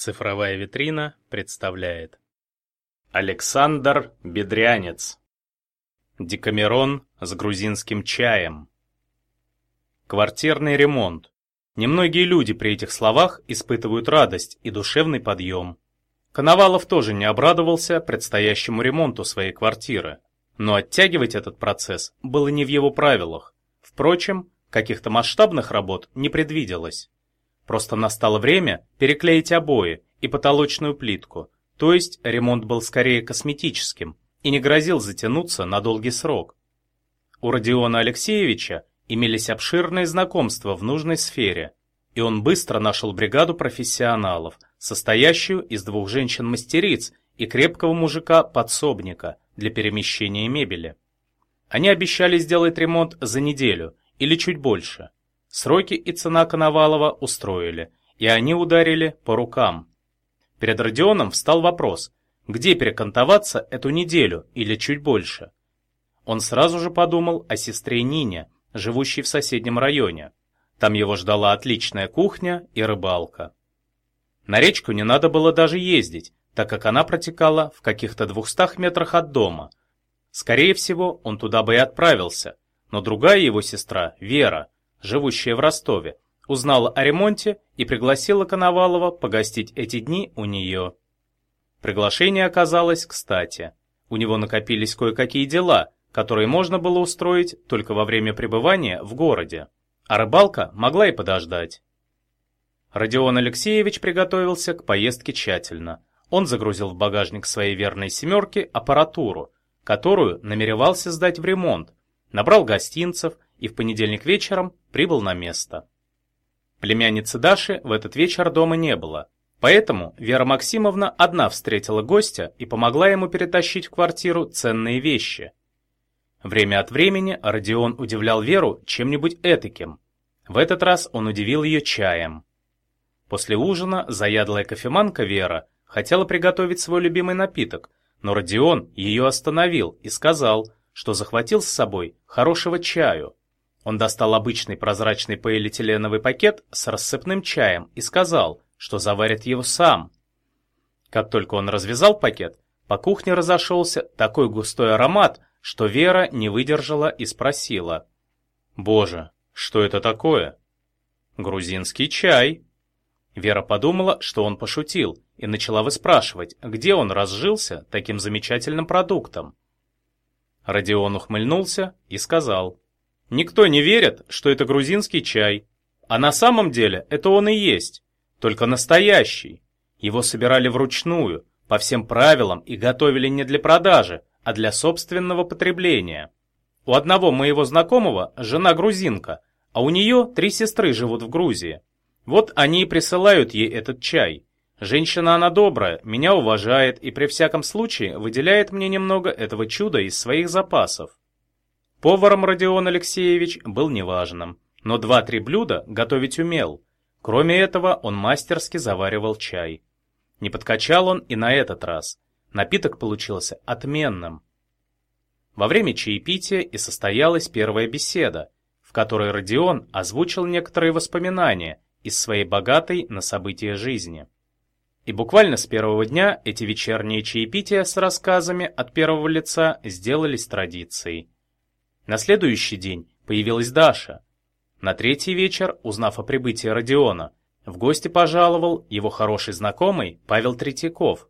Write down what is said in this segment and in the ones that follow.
Цифровая витрина представляет Александр Бедрянец Декамерон с грузинским чаем Квартирный ремонт. Немногие люди при этих словах испытывают радость и душевный подъем. Коновалов тоже не обрадовался предстоящему ремонту своей квартиры, но оттягивать этот процесс было не в его правилах. Впрочем, каких-то масштабных работ не предвиделось. Просто настало время переклеить обои и потолочную плитку, то есть ремонт был скорее косметическим и не грозил затянуться на долгий срок. У Родиона Алексеевича имелись обширные знакомства в нужной сфере, и он быстро нашел бригаду профессионалов, состоящую из двух женщин-мастериц и крепкого мужика-подсобника для перемещения мебели. Они обещали сделать ремонт за неделю или чуть больше – Сроки и цена Коновалова устроили, и они ударили по рукам. Перед Родионом встал вопрос, где перекантоваться эту неделю или чуть больше. Он сразу же подумал о сестре Нине, живущей в соседнем районе. Там его ждала отличная кухня и рыбалка. На речку не надо было даже ездить, так как она протекала в каких-то двухстах метрах от дома. Скорее всего, он туда бы и отправился, но другая его сестра, Вера, живущая в Ростове, узнала о ремонте и пригласила Коновалова погостить эти дни у нее. Приглашение оказалось кстати. У него накопились кое-какие дела, которые можно было устроить только во время пребывания в городе. А рыбалка могла и подождать. Родион Алексеевич приготовился к поездке тщательно. Он загрузил в багажник своей верной «семерки» аппаратуру, которую намеревался сдать в ремонт, набрал гостинцев и в понедельник вечером прибыл на место. Племянницы Даши в этот вечер дома не было, поэтому Вера Максимовна одна встретила гостя и помогла ему перетащить в квартиру ценные вещи. Время от времени Родион удивлял Веру чем-нибудь этаким. В этот раз он удивил ее чаем. После ужина заядлая кофеманка Вера хотела приготовить свой любимый напиток, но Родион ее остановил и сказал, что захватил с собой хорошего чаю – он достал обычный прозрачный полиэтиленовый пакет с рассыпным чаем и сказал, что заварит его сам. Как только он развязал пакет, по кухне разошелся такой густой аромат, что Вера не выдержала и спросила. «Боже, что это такое?» «Грузинский чай». Вера подумала, что он пошутил, и начала выспрашивать, где он разжился таким замечательным продуктом. Родион ухмыльнулся и сказал. Никто не верит, что это грузинский чай. А на самом деле это он и есть, только настоящий. Его собирали вручную, по всем правилам и готовили не для продажи, а для собственного потребления. У одного моего знакомого жена грузинка, а у нее три сестры живут в Грузии. Вот они и присылают ей этот чай. Женщина она добрая, меня уважает и при всяком случае выделяет мне немного этого чуда из своих запасов. Поваром Родион Алексеевич был неважным, но два-три блюда готовить умел. Кроме этого, он мастерски заваривал чай. Не подкачал он и на этот раз. Напиток получился отменным. Во время чаепития и состоялась первая беседа, в которой Родион озвучил некоторые воспоминания из своей богатой на события жизни. И буквально с первого дня эти вечерние чаепития с рассказами от первого лица сделались традицией. На следующий день появилась Даша. На третий вечер, узнав о прибытии Родиона, в гости пожаловал его хороший знакомый Павел Третьяков.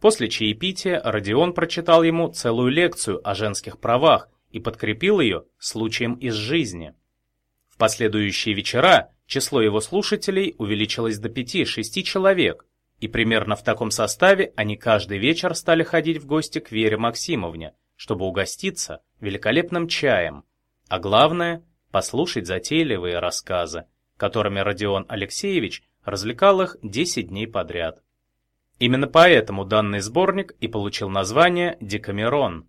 После чаепития Родион прочитал ему целую лекцию о женских правах и подкрепил ее случаем из жизни. В последующие вечера число его слушателей увеличилось до 5-6 человек, и примерно в таком составе они каждый вечер стали ходить в гости к Вере Максимовне, чтобы угоститься великолепным чаем, а главное – послушать затейливые рассказы, которыми Родион Алексеевич развлекал их 10 дней подряд. Именно поэтому данный сборник и получил название «Декамерон».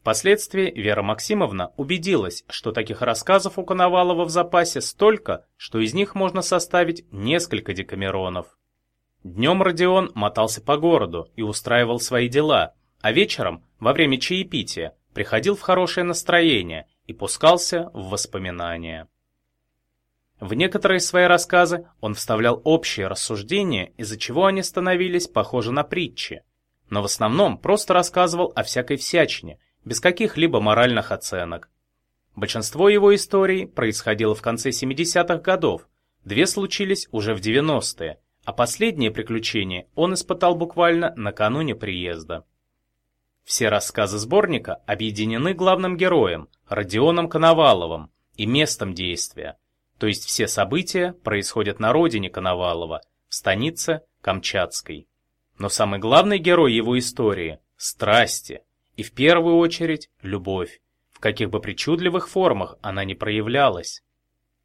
Впоследствии Вера Максимовна убедилась, что таких рассказов у Коновалова в запасе столько, что из них можно составить несколько декамеронов. Днем Родион мотался по городу и устраивал свои дела – а вечером, во время чаепития, приходил в хорошее настроение и пускался в воспоминания. В некоторые свои рассказы он вставлял общие рассуждения, из-за чего они становились похожи на притчи. Но в основном просто рассказывал о всякой всячине, без каких-либо моральных оценок. Большинство его историй происходило в конце 70-х годов, две случились уже в 90-е, а последнее приключение он испытал буквально накануне приезда. Все рассказы сборника объединены главным героем, Родионом Коноваловым, и местом действия, то есть все события происходят на родине Коновалова, в станице Камчатской. Но самый главный герой его истории – страсти, и в первую очередь любовь, в каких бы причудливых формах она ни проявлялась.